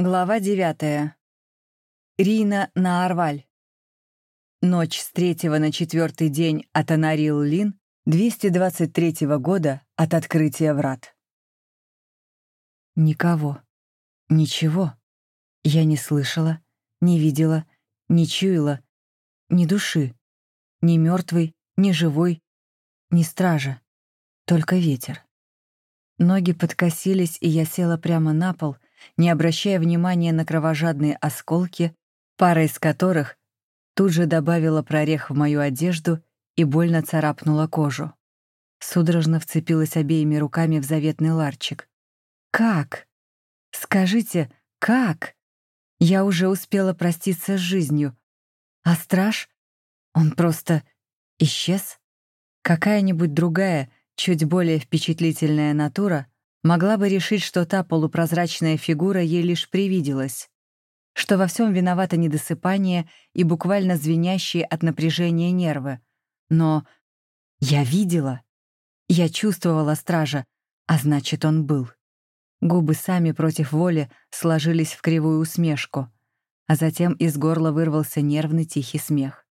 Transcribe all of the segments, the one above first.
Глава девятая. Рина на Арваль. Ночь с третьего на четвертый день от Анарил-Лин 223 года от открытия врат. Никого. Ничего. Я не слышала, не видела, не чуяла ни души, ни мертвой, ни живой, ни стража. Только ветер. Ноги подкосились, и я села прямо на пол — не обращая внимания на кровожадные осколки, пара из которых тут же добавила прорех в мою одежду и больно царапнула кожу. Судорожно вцепилась обеими руками в заветный ларчик. «Как? Скажите, как? Я уже успела проститься с жизнью. А страж? Он просто исчез? Какая-нибудь другая, чуть более впечатлительная натура — Могла бы решить, что та полупрозрачная фигура ей лишь привиделась, что во всем виновато недосыпание и буквально звенящие от напряжения нервы. Но я видела, я чувствовала стража, а значит, он был. Губы сами против воли сложились в кривую усмешку, а затем из горла вырвался нервный тихий смех.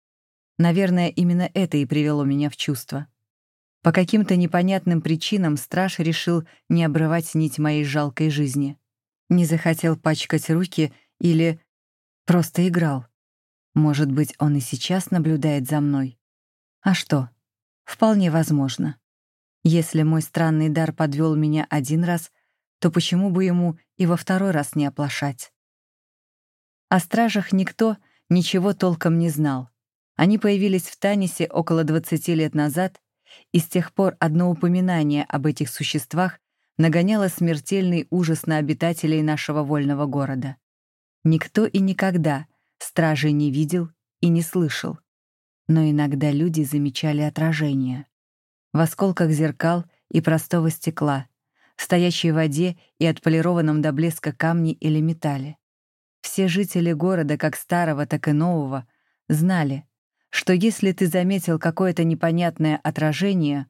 Наверное, именно это и привело меня в чувство. По каким-то непонятным причинам страж решил не обрывать нить моей жалкой жизни. Не захотел пачкать руки или просто играл. Может быть, он и сейчас наблюдает за мной. А что? Вполне возможно. Если мой странный дар подвел меня один раз, то почему бы ему и во второй раз не оплошать? О стражах никто ничего толком не знал. Они появились в Танисе около 20 лет назад и с тех пор одно упоминание об этих существах нагоняло смертельный ужас на обитателей нашего вольного города. Никто и никогда стражей не видел и не слышал, но иногда люди замечали отражение. В осколках зеркал и простого стекла, в стоящей воде и отполированном до блеска камне или металле. Все жители города, как старого, так и нового, знали, что если ты заметил какое-то непонятное отражение,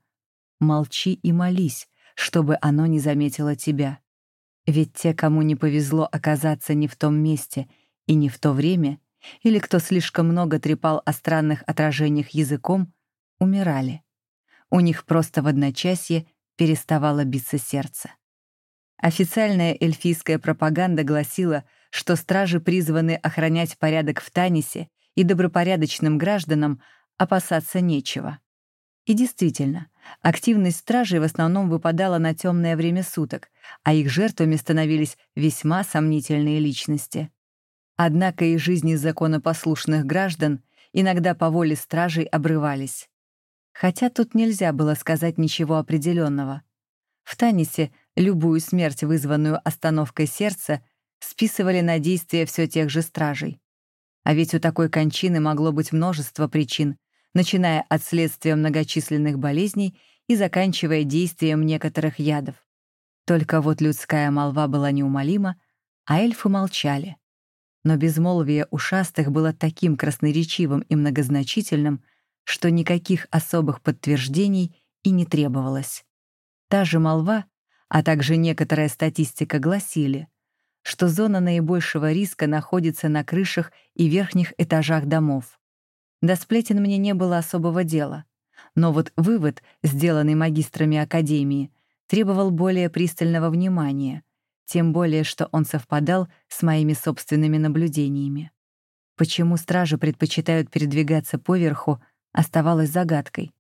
молчи и молись, чтобы оно не заметило тебя. Ведь те, кому не повезло оказаться не в том месте и не в то время, или кто слишком много трепал о странных отражениях языком, умирали. У них просто в одночасье переставало биться сердце. Официальная эльфийская пропаганда гласила, что стражи призваны охранять порядок в Танисе и добропорядочным гражданам опасаться нечего. И действительно, активность стражей в основном выпадала на темное время суток, а их жертвами становились весьма сомнительные личности. Однако и жизни законопослушных граждан иногда по воле стражей обрывались. Хотя тут нельзя было сказать ничего определенного. В Танисе любую смерть, вызванную остановкой сердца, списывали на действия все тех же стражей. А ведь у такой кончины могло быть множество причин, начиная от следствия многочисленных болезней и заканчивая действием некоторых ядов. Только вот людская молва была неумолима, а эльфы молчали. Но безмолвие ушастых было таким красноречивым и многозначительным, что никаких особых подтверждений и не требовалось. Та же молва, а также некоторая статистика гласили, что зона наибольшего риска находится на крышах и верхних этажах домов. До сплетен мне не было особого дела. Но вот вывод, сделанный магистрами Академии, требовал более пристального внимания, тем более что он совпадал с моими собственными наблюдениями. Почему стражи предпочитают передвигаться поверху, оставалось загадкой.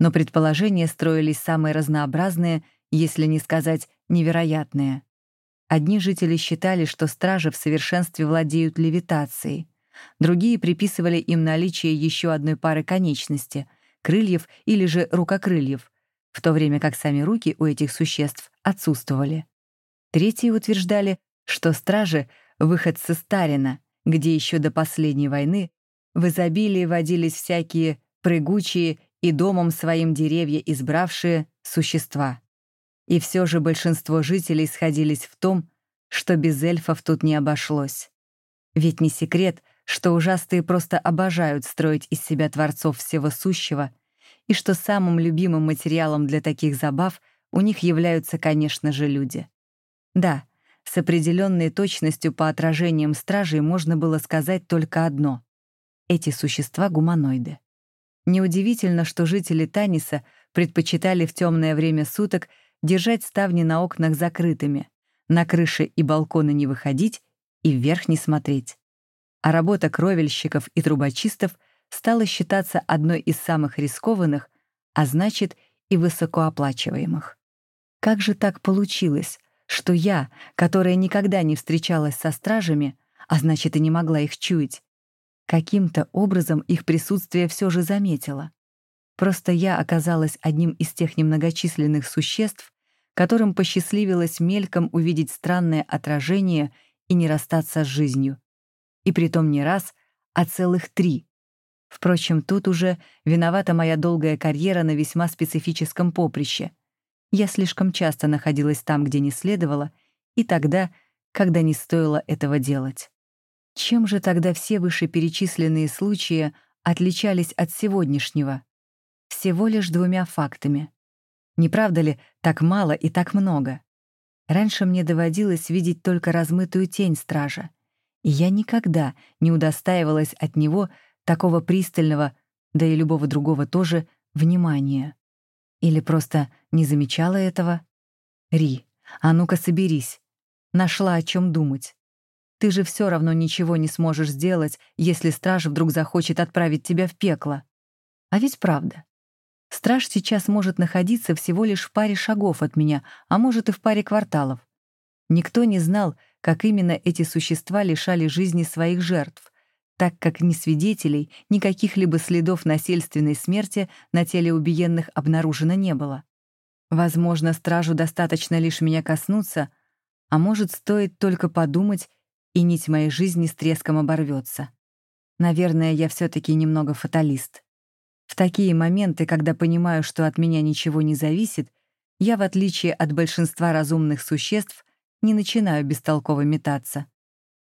Но предположения строились самые разнообразные, если не сказать невероятные. Одни жители считали, что стражи в совершенстве владеют левитацией, другие приписывали им наличие еще одной пары конечности — крыльев или же рукокрыльев, в то время как сами руки у этих существ отсутствовали. Третьи утверждали, что стражи — выход со Старина, где еще до последней войны в изобилии водились всякие прыгучие и домом своим деревья избравшие существа. И все же большинство жителей сходились в том, что без эльфов тут не обошлось. Ведь не секрет, что ужастые просто обожают строить из себя творцов всего сущего, и что самым любимым материалом для таких забав у них являются, конечно же, люди. Да, с определенной точностью по отражениям стражей можно было сказать только одно — эти существа — гуманоиды. Неудивительно, что жители Таниса предпочитали в темное время суток держать ставни на окнах закрытыми, на крыши и балконы не выходить и вверх не смотреть. А работа кровельщиков и трубочистов стала считаться одной из самых рискованных, а значит и высокооплачиваемых. Как же так получилось, что я, которая никогда не встречалась со стражами, а значит и не могла их чуять, каким-то образом их присутствие все же заметила? Просто я оказалась одним из тех немногочисленных существ, которым посчастливилось мельком увидеть странное отражение и не расстаться с жизнью. И притом не раз, а целых три. Впрочем, тут уже виновата моя долгая карьера на весьма специфическом поприще. Я слишком часто находилась там, где не следовало, и тогда, когда не стоило этого делать. Чем же тогда все вышеперечисленные случаи отличались от сегодняшнего? Всего лишь двумя фактами. Не правда ли, так мало и так много? Раньше мне доводилось видеть только размытую тень стража, и я никогда не удостаивалась от него такого пристального, да и любого другого тоже, внимания. Или просто не замечала этого? Ри, а ну-ка соберись. Нашла о чем думать. Ты же все равно ничего не сможешь сделать, если страж вдруг захочет отправить тебя в пекло. А ведь правда. Страж сейчас может находиться всего лишь в паре шагов от меня, а может и в паре кварталов. Никто не знал, как именно эти существа лишали жизни своих жертв, так как ни свидетелей, ни каких-либо следов насильственной смерти на теле убиенных обнаружено не было. Возможно, стражу достаточно лишь меня коснуться, а может, стоит только подумать, и нить моей жизни с треском оборвется. Наверное, я все таки немного фаталист. В такие моменты, когда понимаю, что от меня ничего не зависит, я, в отличие от большинства разумных существ, не начинаю бестолково метаться.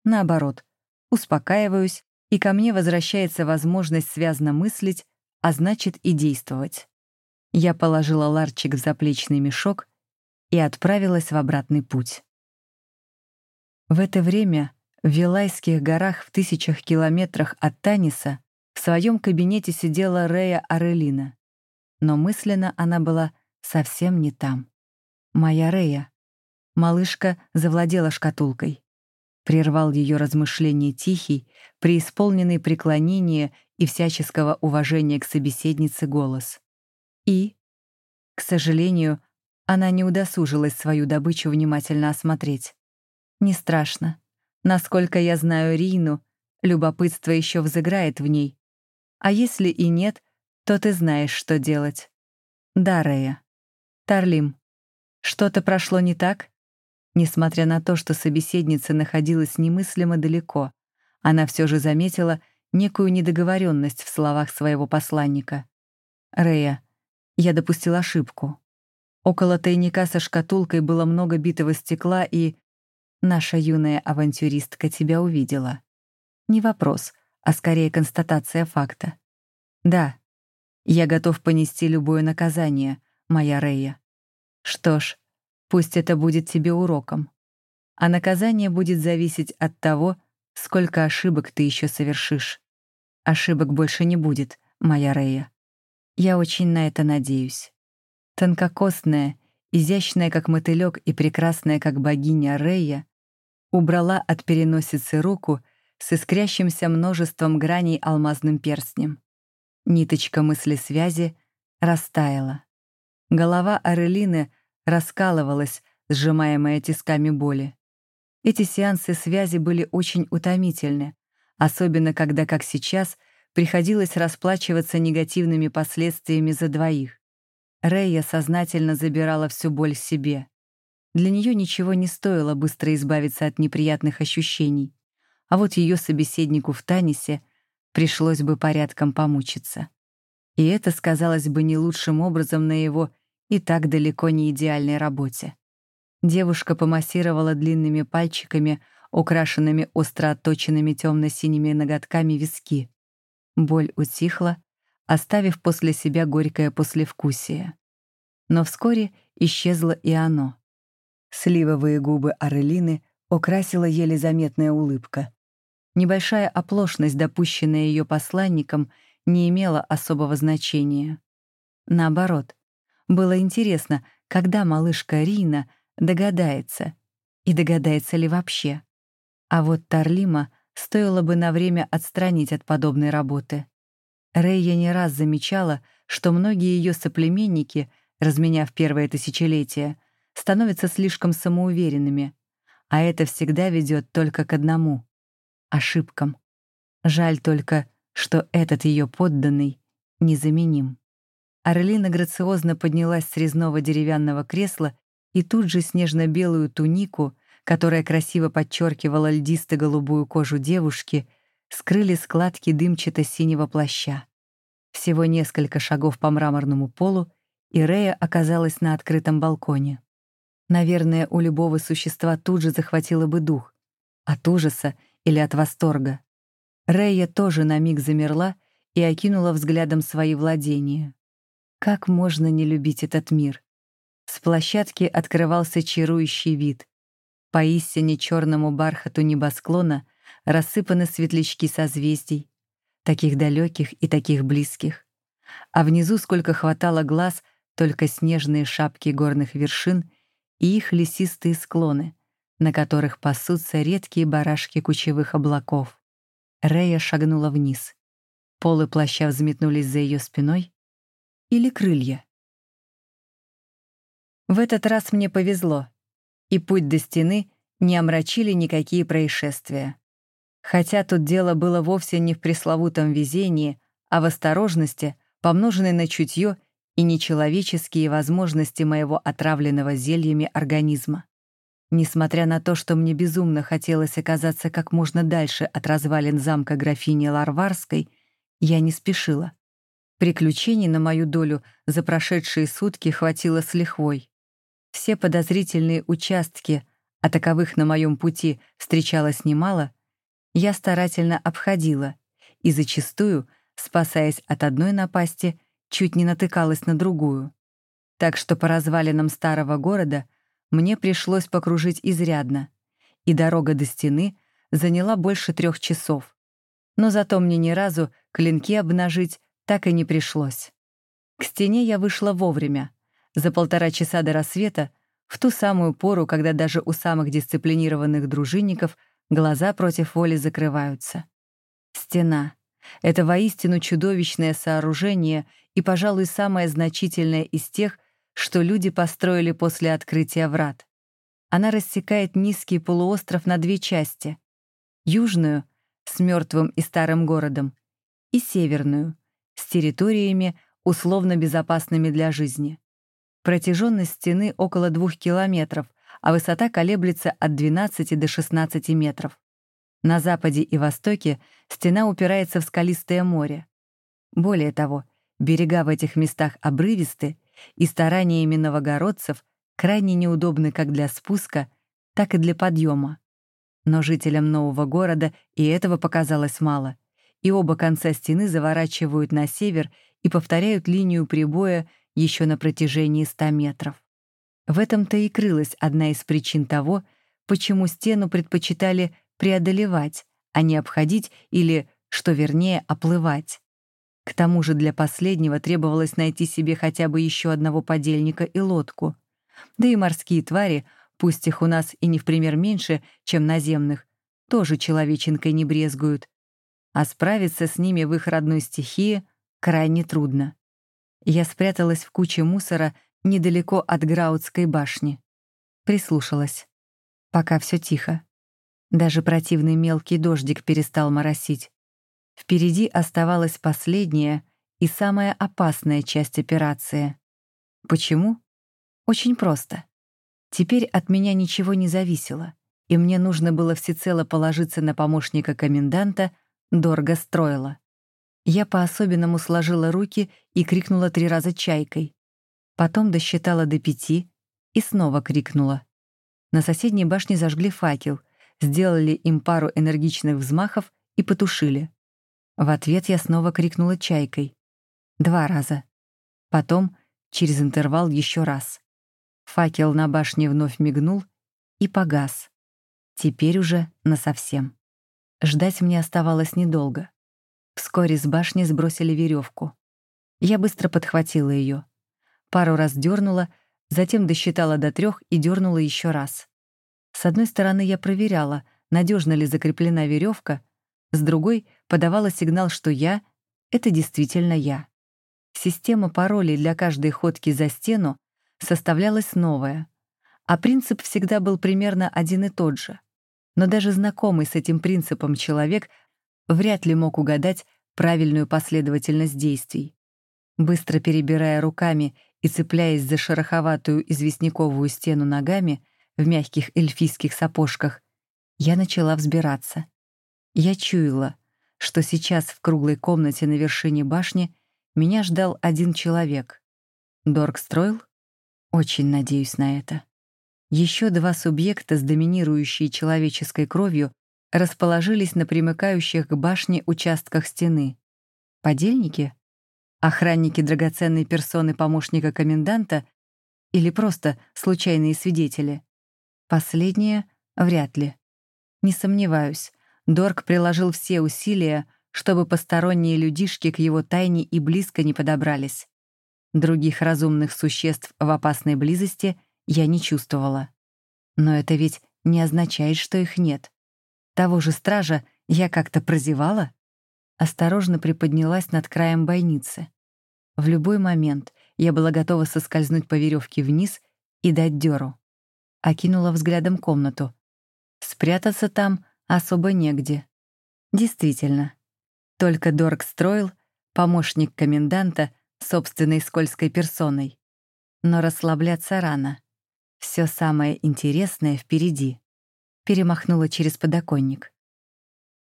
Наоборот, успокаиваюсь, и ко мне возвращается возможность связно мыслить, а значит и действовать. Я положила ларчик в заплечный мешок и отправилась в обратный путь. В это время в Вилайских горах в тысячах километрах от Таниса в своем кабинете сидела Рея Арелина. Но мысленно она была совсем не там. «Моя Рея». Малышка завладела шкатулкой. Прервал ее размышление тихий, преисполненный преклонения и всяческого уважения к собеседнице голос. И, к сожалению, она не удосужилась свою добычу внимательно осмотреть. Не страшно. Насколько я знаю Рину, любопытство еще взыграет в ней, а если и нет, то ты знаешь, что делать. Да, Рея. Тарлим, что-то прошло не так? Несмотря на то, что собеседница находилась немыслимо далеко, она все же заметила некую недоговоренность в словах своего посланника. «Рея, я допустил ошибку. Около тайника со шкатулкой было много битого стекла, и наша юная авантюристка тебя увидела. Не вопрос, а скорее констатация факта. Да, я готов понести любое наказание, моя Рея. Что ж, пусть это будет тебе уроком. А наказание будет зависеть от того, сколько ошибок ты еще совершишь. Ошибок больше не будет, моя Рея. Я очень на это надеюсь. Тонкокостная, изящная, как мотылёк, и прекрасная, как богиня Рея, убрала от переносицы руку с искрящимся множеством граней алмазным перстнем. Ниточка мысли связи растаяла. Голова Арелины раскалывалась, сжимаемая тисками боли. Эти сеансы связи были очень утомительны, особенно когда, как сейчас, приходилось расплачиваться негативными последствиями за двоих. Рэя сознательно забирала всю боль себе. Для нее ничего не стоило быстро избавиться от неприятных ощущений а вот ее собеседнику в Танисе пришлось бы порядком помучиться. И это сказалось бы не лучшим образом на его и так далеко не идеальной работе. Девушка помассировала длинными пальчиками, украшенными остро отточенными темно-синими ноготками виски. Боль утихла, оставив после себя горькое послевкусие. Но вскоре исчезло и оно. Сливовые губы Арелины украсила еле заметная улыбка. Небольшая оплошность, допущенная ее посланником, не имела особого значения. Наоборот, было интересно, когда малышка Рина догадается, и догадается ли вообще. А вот Тарлима стоило бы на время отстранить от подобной работы. Рейя не раз замечала, что многие ее соплеменники, разменяв первое тысячелетие, становятся слишком самоуверенными, а это всегда ведет только к одному — ошибкам. Жаль только, что этот ее подданный незаменим. Орлина грациозно поднялась с резного деревянного кресла и тут же снежно-белую тунику, которая красиво подчеркивала льдисто-голубую кожу девушки, скрыли складки дымчато-синего плаща. Всего несколько шагов по мраморному полу, и Рея оказалась на открытом балконе. Наверное, у любого существа тут же захватило бы дух. От ужаса или от восторга. Рея тоже на миг замерла и окинула взглядом свои владения. Как можно не любить этот мир? С площадки открывался чарующий вид. По истине черному бархату небосклона рассыпаны светлячки созвездий, таких далеких и таких близких. А внизу, сколько хватало глаз, только снежные шапки горных вершин и их лесистые склоны, на которых пасутся редкие барашки кучевых облаков. Рея шагнула вниз. Полы плаща взметнулись за ее спиной. Или крылья. В этот раз мне повезло, и путь до стены не омрачили никакие происшествия. Хотя тут дело было вовсе не в пресловутом везении, а в осторожности, помноженной на чутье и нечеловеческие возможности моего отравленного зельями организма. Несмотря на то, что мне безумно хотелось оказаться как можно дальше от развалин замка графини Ларварской, я не спешила. Приключений на мою долю за прошедшие сутки хватило с лихвой. Все подозрительные участки, а таковых на моем пути встречалось немало, я старательно обходила и зачастую, спасаясь от одной напасти, чуть не натыкалась на другую. Так что по развалинам старого города мне пришлось покружить изрядно, и дорога до стены заняла больше трех часов. Но зато мне ни разу клинки обнажить так и не пришлось. К стене я вышла вовремя — за полтора часа до рассвета, в ту самую пору, когда даже у самых дисциплинированных дружинников глаза против воли закрываются. Стена — это воистину чудовищное сооружение и, пожалуй, самое значительное из тех, что люди построили после открытия врат. Она рассекает низкий полуостров на две части. Южную — с мертвым и старым городом, и северную — с территориями, условно безопасными для жизни. Протяженность стены около двух километров, а высота колеблется от 12 до 16 метров. На западе и востоке стена упирается в скалистое море. Более того, берега в этих местах обрывисты, и стараниями новогородцев крайне неудобны как для спуска, так и для подъема. Но жителям нового города и этого показалось мало, и оба конца стены заворачивают на север и повторяют линию прибоя еще на протяжении 100 метров. В этом-то и крылась одна из причин того, почему стену предпочитали преодолевать, а не обходить или, что вернее, оплывать. К тому же для последнего требовалось найти себе хотя бы еще одного подельника и лодку. Да и морские твари, пусть их у нас и не в пример меньше, чем наземных, тоже человеченкой не брезгуют. А справиться с ними в их родной стихии крайне трудно. Я спряталась в куче мусора недалеко от Граутской башни. Прислушалась. Пока все тихо. Даже противный мелкий дождик перестал моросить. Впереди оставалась последняя и самая опасная часть операции. Почему? Очень просто. Теперь от меня ничего не зависело, и мне нужно было всецело положиться на помощника коменданта Дорга Строила. Я по-особенному сложила руки и крикнула три раза чайкой. Потом досчитала до пяти и снова крикнула. На соседней башне зажгли факел, сделали им пару энергичных взмахов и потушили. В ответ я снова крикнула чайкой. Два раза. Потом, через интервал, еще раз. Факел на башне вновь мигнул и погас. Теперь уже насовсем. Ждать мне оставалось недолго. Вскоре с башни сбросили веревку. Я быстро подхватила ее, Пару раз дернула, затем досчитала до трех и дернула еще раз. С одной стороны, я проверяла, надежно ли закреплена веревка, с другой подавала сигнал, что я — это действительно я. Система паролей для каждой ходки за стену составлялась новая, а принцип всегда был примерно один и тот же. Но даже знакомый с этим принципом человек вряд ли мог угадать правильную последовательность действий. Быстро перебирая руками и цепляясь за шероховатую известняковую стену ногами в мягких эльфийских сапожках, я начала взбираться. Я чуяла, что сейчас в круглой комнате на вершине башни меня ждал один человек. Дорг строил? Очень надеюсь на это. Еще два субъекта с доминирующей человеческой кровью расположились на примыкающих к башне участках стены. Подельники? Охранники драгоценной персоны помощника коменданта или просто случайные свидетели? Последнее — вряд ли. Не сомневаюсь, Дорк приложил все усилия, чтобы посторонние людишки к его тайне и близко не подобрались. Других разумных существ в опасной близости я не чувствовала. Но это ведь не означает, что их нет. Того же стража я как-то прозевала? Осторожно приподнялась над краем бойницы. В любой момент я была готова соскользнуть по веревке вниз и дать дёру. Окинула взглядом комнату. Спрятаться там особо негде. Действительно. Только Дорг строил, помощник коменданта, собственной скользкой персоной. Но расслабляться рано. Все самое интересное впереди. Перемахнула через подоконник.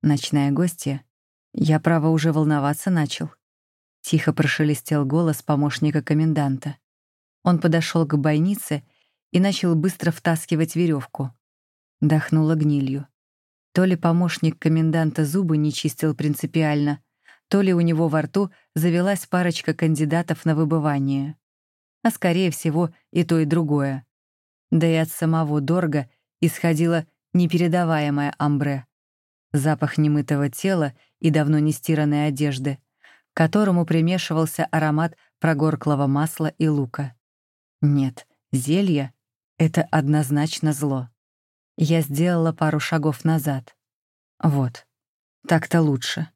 Ночная гостья. Я, право, уже волноваться начал. Тихо прошелестел голос помощника коменданта. Он подошел к бойнице и начал быстро втаскивать веревку. Дохнуло гнилью. То ли помощник коменданта зубы не чистил принципиально, то ли у него во рту завелась парочка кандидатов на выбывание. А скорее всего и то, и другое. Да и от самого Дорга исходило непередаваемое амбре. Запах немытого тела и давно не стиранной одежды — к которому примешивался аромат прогорклого масла и лука. Нет, зелье — это однозначно зло. Я сделала пару шагов назад. Вот, так-то лучше.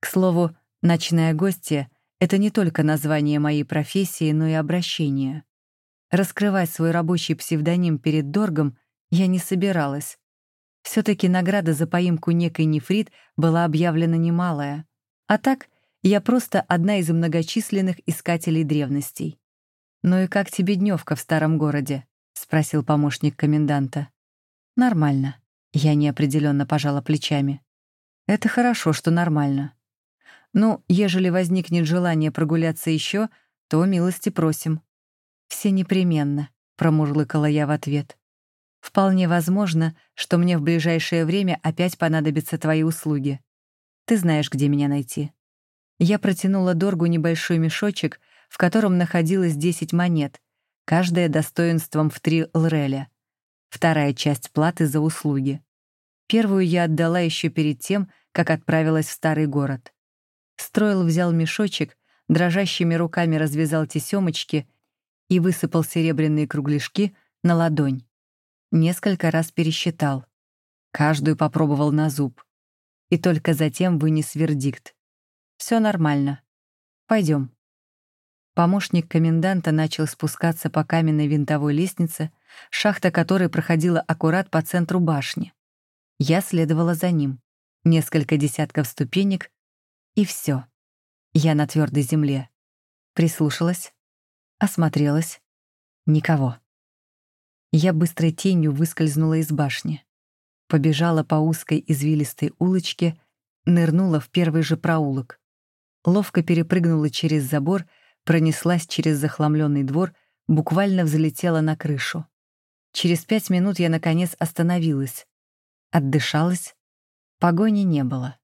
К слову, «ночная гостья» — это не только название моей профессии, но и обращение. Раскрывать свой рабочий псевдоним перед Доргом я не собиралась. все таки награда за поимку некой нефрит была объявлена немалая. А так — я просто одна из многочисленных искателей древностей. «Ну и как тебе дневка в старом городе?» — спросил помощник коменданта. «Нормально». Я неопределенно пожала плечами. «Это хорошо, что нормально. Ну, ежели возникнет желание прогуляться еще, то милости просим». «Все непременно», — промурлыкала я в ответ. «Вполне возможно, что мне в ближайшее время опять понадобятся твои услуги. Ты знаешь, где меня найти». Я протянула Доргу небольшой мешочек, в котором находилось 10 монет, каждая достоинством в три лреля. Вторая часть платы за услуги. Первую я отдала еще перед тем, как отправилась в старый город. Строил взял мешочек, дрожащими руками развязал тесемочки и высыпал серебряные кругляшки на ладонь. Несколько раз пересчитал. Каждую попробовал на зуб. И только затем вынес вердикт. Все нормально. Пойдем. Помощник коменданта начал спускаться по каменной винтовой лестнице, шахта которой проходила аккурат по центру башни. Я следовала за ним. Несколько десятков ступенек, и все. Я на твердой земле. Прислушалась, осмотрелась. Никого. Я быстрой тенью выскользнула из башни. Побежала по узкой извилистой улочке, нырнула в первый же проулок ловко перепрыгнула через забор, пронеслась через захламленный двор, буквально взлетела на крышу. Через пять минут я, наконец, остановилась. Отдышалась. Погони не было.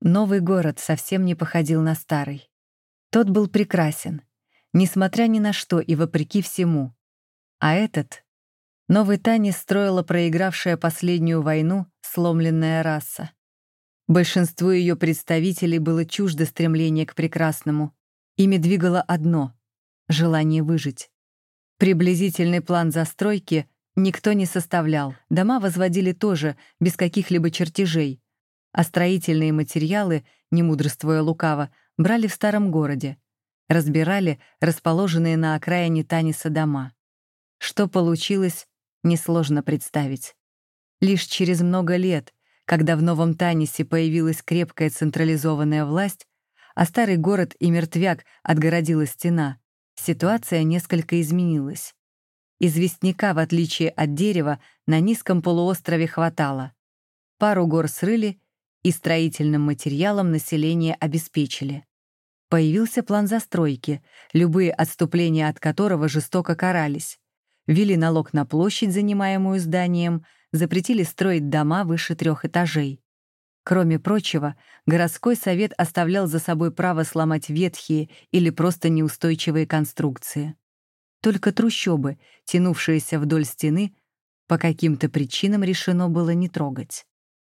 Новый город совсем не походил на старый. Тот был прекрасен, несмотря ни на что и вопреки всему. А этот... Новый Танис строила проигравшая последнюю войну сломленная раса. Большинству ее представителей было чуждо стремление к прекрасному. Ими двигало одно — желание выжить. Приблизительный план застройки никто не составлял. Дома возводили тоже, без каких-либо чертежей. А строительные материалы, не мудрствуя лукаво, брали в старом городе. Разбирали расположенные на окраине Таниса дома. Что получилось, несложно представить. Лишь через много лет, когда в Новом Танисе появилась крепкая централизованная власть, а старый город и мертвяк отгородила стена, ситуация несколько изменилась. Известняка, в отличие от дерева, на низком полуострове хватало. Пару гор срыли и строительным материалом население обеспечили. Появился план застройки, любые отступления от которого жестоко карались. Ввели налог на площадь, занимаемую зданием, запретили строить дома выше трех этажей. Кроме прочего, городской совет оставлял за собой право сломать ветхие или просто неустойчивые конструкции. Только трущобы, тянувшиеся вдоль стены, по каким-то причинам решено было не трогать.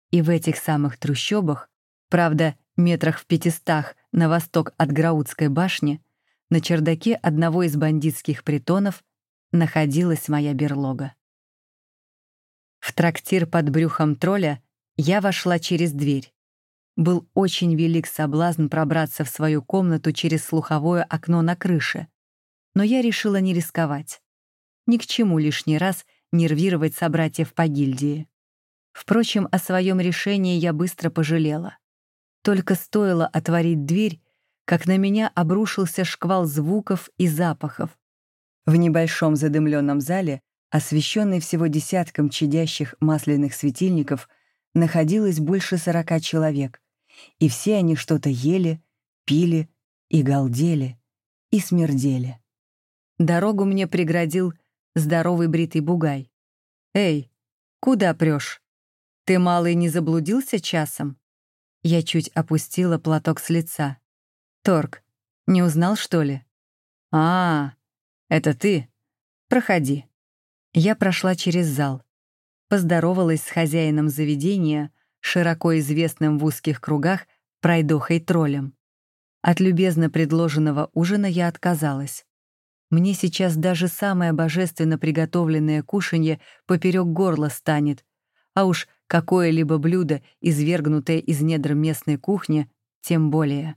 И в этих самых трущобах, правда, метрах в пятистах на восток от Граудской башни, на чердаке одного из бандитских притонов находилась моя берлога. В трактир под брюхом тролля я вошла через дверь. Был очень велик соблазн пробраться в свою комнату через слуховое окно на крыше. Но я решила не рисковать. Ни к чему лишний раз нервировать собратьев по гильдии. Впрочем, о своем решении я быстро пожалела. Только стоило отворить дверь, как на меня обрушился шквал звуков и запахов. В небольшом задымленном зале, освещенный всего десятком чадящих масляных светильников, находилось больше сорока человек, и все они что-то ели, пили и галдели, и смердели. Дорогу мне преградил здоровый бритый бугай. «Эй, куда прешь? Ты, малый, не заблудился часом?» Я чуть опустила платок с лица. «Торг, не узнал, что ли?» «А, «Это ты? Проходи». Я прошла через зал. Поздоровалась с хозяином заведения, широко известным в узких кругах пройдохой-троллем. От любезно предложенного ужина я отказалась. Мне сейчас даже самое божественно приготовленное кушанье поперек горла станет, а уж какое-либо блюдо, извергнутое из недр местной кухни, тем более.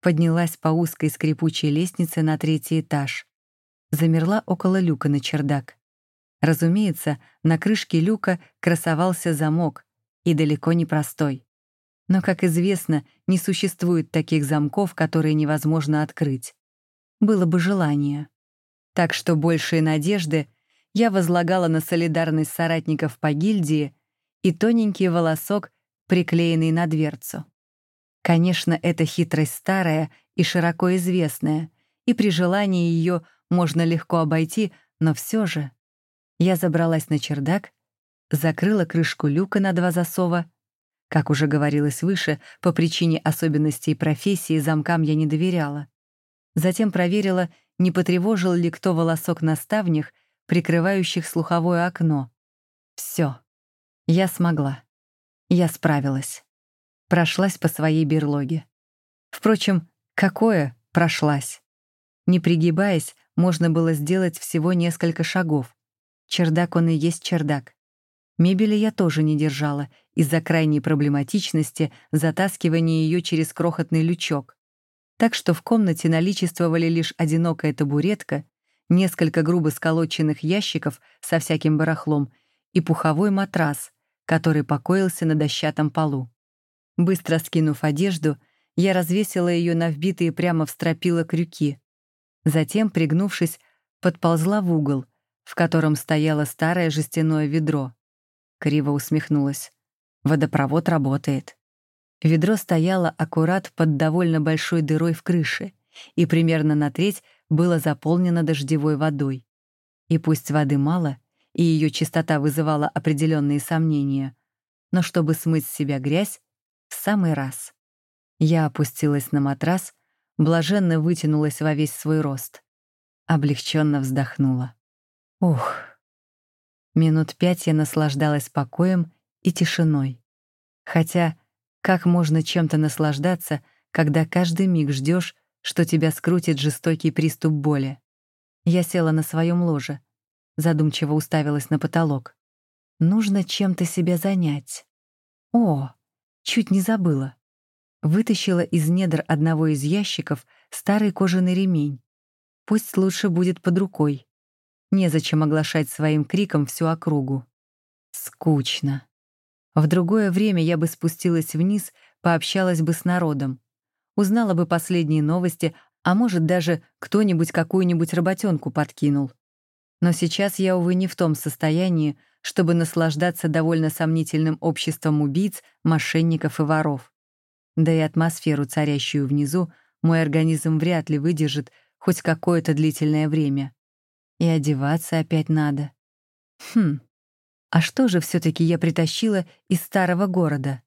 Поднялась по узкой скрипучей лестнице на третий этаж замерла около люка на чердак. Разумеется, на крышке люка красовался замок, и далеко не простой. Но, как известно, не существует таких замков, которые невозможно открыть. Было бы желание. Так что большие надежды я возлагала на солидарность соратников по гильдии и тоненький волосок, приклеенный на дверцу. Конечно, эта хитрость старая и широко известная, и при желании ее можно легко обойти, но все же. Я забралась на чердак, закрыла крышку люка на два засова. Как уже говорилось выше, по причине особенностей профессии замкам я не доверяла. Затем проверила, не потревожил ли кто волосок на ставнях, прикрывающих слуховое окно. Все. Я смогла. Я справилась. Прошлась по своей берлоге. Впрочем, какое прошлась? Не пригибаясь, можно было сделать всего несколько шагов. Чердак он и есть чердак. Мебели я тоже не держала из-за крайней проблематичности затаскивания ее через крохотный лючок. Так что в комнате наличествовали лишь одинокая табуретка, несколько грубо сколоченных ящиков со всяким барахлом и пуховой матрас, который покоился на дощатом полу. Быстро скинув одежду, я развесила ее на вбитые прямо в стропила крюки. Затем, пригнувшись, подползла в угол, в котором стояло старое жестяное ведро. Криво усмехнулась. Водопровод работает. Ведро стояло аккурат под довольно большой дырой в крыше и примерно на треть было заполнено дождевой водой. И пусть воды мало, и ее чистота вызывала определенные сомнения, но чтобы смыть с себя грязь, в самый раз. Я опустилась на матрас, блаженно вытянулась во весь свой рост. Облегченно вздохнула. Ух, Минут пять я наслаждалась покоем и тишиной. Хотя, как можно чем-то наслаждаться, когда каждый миг ждешь, что тебя скрутит жестокий приступ боли? Я села на своем ложе, задумчиво уставилась на потолок. Нужно чем-то себя занять. О, чуть не забыла. Вытащила из недр одного из ящиков старый кожаный ремень. Пусть лучше будет под рукой. Незачем оглашать своим криком всю округу. Скучно. В другое время я бы спустилась вниз, пообщалась бы с народом. Узнала бы последние новости, а может, даже кто-нибудь какую-нибудь работенку подкинул. Но сейчас я, увы, не в том состоянии, чтобы наслаждаться довольно сомнительным обществом убийц, мошенников и воров. Да и атмосферу, царящую внизу, мой организм вряд ли выдержит хоть какое-то длительное время. И одеваться опять надо. Хм, а что же все таки я притащила из старого города?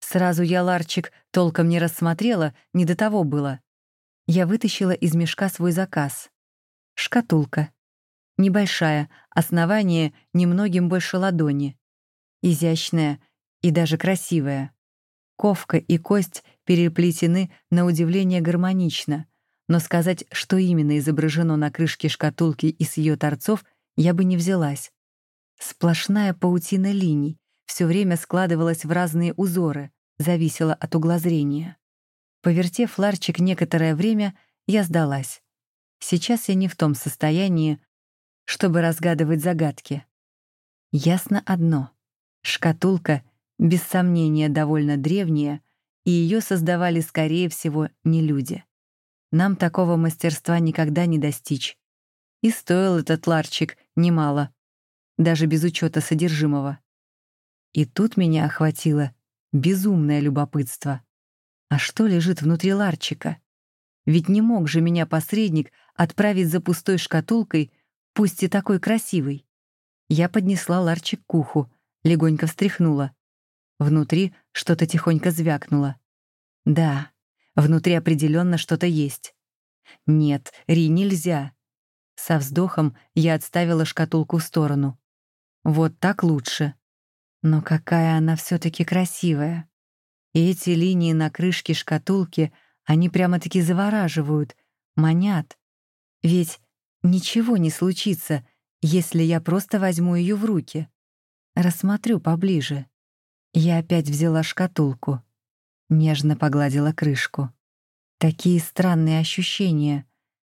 Сразу я ларчик толком не рассмотрела, не до того было. Я вытащила из мешка свой заказ. Шкатулка. Небольшая, основание немногим больше ладони. Изящная и даже красивая. Ковка и кость переплетены на удивление гармонично, но сказать, что именно изображено на крышке шкатулки из ее торцов, я бы не взялась. Сплошная паутина линий, все время складывалась в разные узоры, зависела от угла зрения. Повертев ларчик некоторое время, я сдалась. Сейчас я не в том состоянии, чтобы разгадывать загадки. Ясно одно. Шкатулка, без сомнения, довольно древняя, и ее создавали, скорее всего, не люди. Нам такого мастерства никогда не достичь. И стоил этот ларчик немало, даже без учета содержимого. И тут меня охватило безумное любопытство. А что лежит внутри ларчика? Ведь не мог же меня посредник отправить за пустой шкатулкой, пусть и такой красивой. Я поднесла ларчик к уху, легонько встряхнула. Внутри что-то тихонько звякнуло. Да, Внутри определенно что-то есть. Нет, Ри, нельзя. Со вздохом я отставила шкатулку в сторону. Вот так лучше. Но какая она все таки красивая. И эти линии на крышке шкатулки, они прямо-таки завораживают, манят. Ведь ничего не случится, если я просто возьму ее в руки. Рассмотрю поближе. Я опять взяла шкатулку. Нежно погладила крышку. Такие странные ощущения.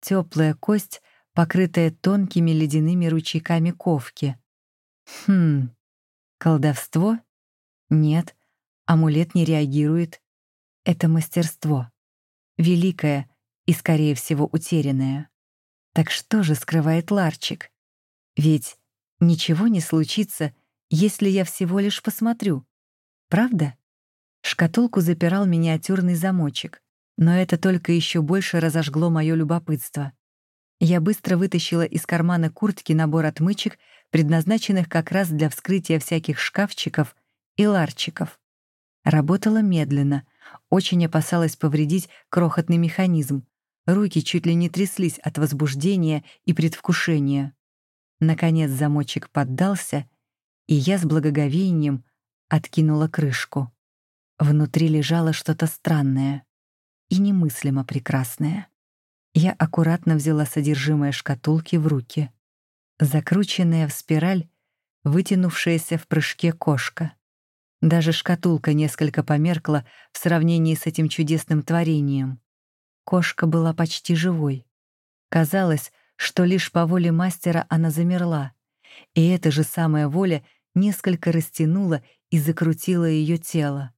Теплая кость, покрытая тонкими ледяными ручейками ковки. Хм, колдовство? Нет, амулет не реагирует. Это мастерство. Великое и, скорее всего, утерянное. Так что же скрывает ларчик? Ведь ничего не случится, если я всего лишь посмотрю. Правда? Шкатулку запирал миниатюрный замочек, но это только еще больше разожгло мое любопытство. Я быстро вытащила из кармана куртки набор отмычек, предназначенных как раз для вскрытия всяких шкафчиков и ларчиков. Работала медленно, очень опасалась повредить крохотный механизм. Руки чуть ли не тряслись от возбуждения и предвкушения. Наконец замочек поддался, и я с благоговением откинула крышку. Внутри лежало что-то странное и немыслимо прекрасное. Я аккуратно взяла содержимое шкатулки в руки. Закрученная в спираль, вытянувшаяся в прыжке кошка. Даже шкатулка несколько померкла в сравнении с этим чудесным творением. Кошка была почти живой. Казалось, что лишь по воле мастера она замерла, и эта же самая воля несколько растянула и закрутила ее тело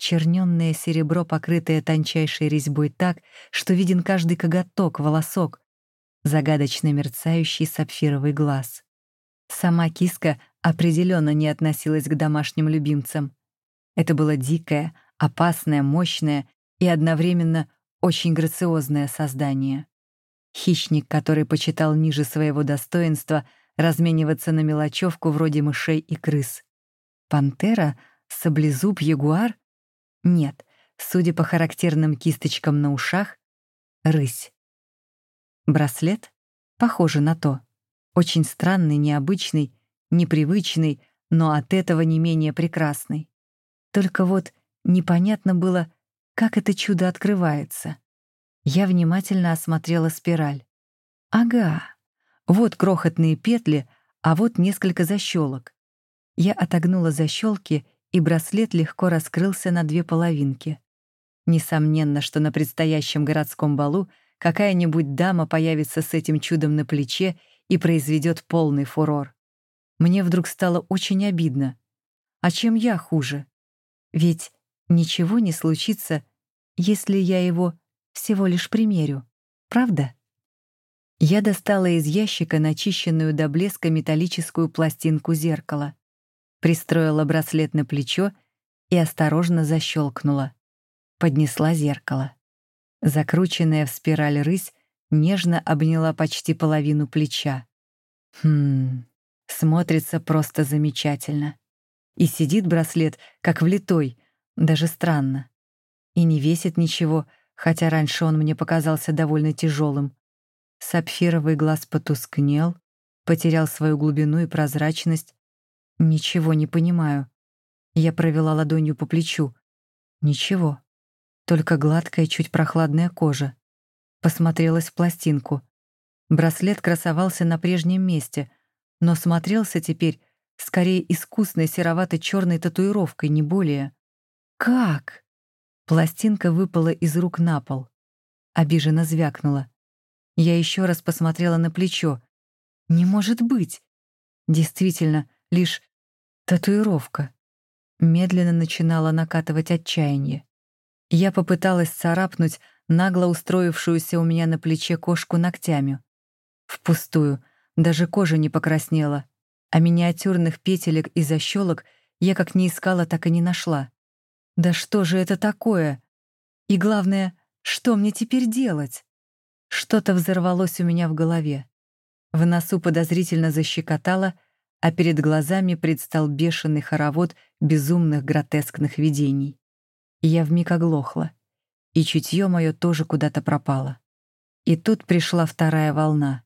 чернённое серебро, покрытое тончайшей резьбой так, что виден каждый коготок, волосок, загадочно мерцающий сапфировый глаз. Сама киска определенно не относилась к домашним любимцам. Это было дикое, опасное, мощное и одновременно очень грациозное создание. Хищник, который почитал ниже своего достоинства размениваться на мелочевку вроде мышей и крыс. Пантера, саблезуб, ягуар нет, судя по характерным кисточкам на ушах, рысь. Браслет? Похоже на то. Очень странный, необычный, непривычный, но от этого не менее прекрасный. Только вот непонятно было, как это чудо открывается. Я внимательно осмотрела спираль. Ага, вот крохотные петли, а вот несколько защелок. Я отогнула защелки, и браслет легко раскрылся на две половинки. Несомненно, что на предстоящем городском балу какая-нибудь дама появится с этим чудом на плече и произведет полный фурор. Мне вдруг стало очень обидно. А чем я хуже? Ведь ничего не случится, если я его всего лишь примерю, правда? Я достала из ящика начищенную до блеска металлическую пластинку зеркала, пристроила браслет на плечо и осторожно защелкнула. Поднесла зеркало. Закрученная в спираль рысь нежно обняла почти половину плеча. Хм, смотрится просто замечательно. И сидит браслет, как влитой, даже странно. И не весит ничего, хотя раньше он мне показался довольно тяжелым. Сапфировый глаз потускнел, потерял свою глубину и прозрачность. Ничего не понимаю. Я провела ладонью по плечу. Ничего. Только гладкая, чуть прохладная кожа. Посмотрелась в пластинку. Браслет красовался на прежнем месте, но смотрелся теперь скорее искусной серовато-черной татуировкой, не более. Как? Пластинка выпала из рук на пол. Обиженно звякнула. Я еще раз посмотрела на плечо. Не может быть. Действительно, лишь татуировка. Медленно начинала накатывать отчаяние. Я попыталась царапнуть нагло устроившуюся у меня на плече кошку ногтями. Впустую, даже кожа не покраснела, а миниатюрных петелек и защелок я как не искала, так и не нашла. Да что же это такое? И главное, что мне теперь делать? Что-то взорвалось у меня в голове. В носу подозрительно защекотало, а перед глазами предстал бешеный хоровод безумных гротескных видений. Я вмиг оглохла, и чутье мое тоже куда-то пропало. И тут пришла вторая волна.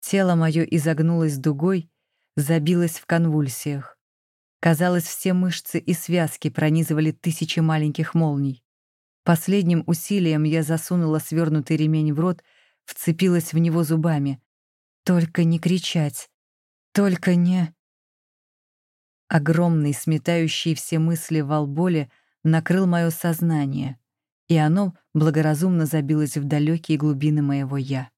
Тело мое изогнулось дугой, забилось в конвульсиях. Казалось, все мышцы и связки пронизывали тысячи маленьких молний. Последним усилием я засунула свернутый ремень в рот, вцепилась в него зубами. Только не кричать. Только не... Огромный, сметающий все мысли вал боли накрыл мое сознание, и оно благоразумно забилось в далекие глубины моего «я».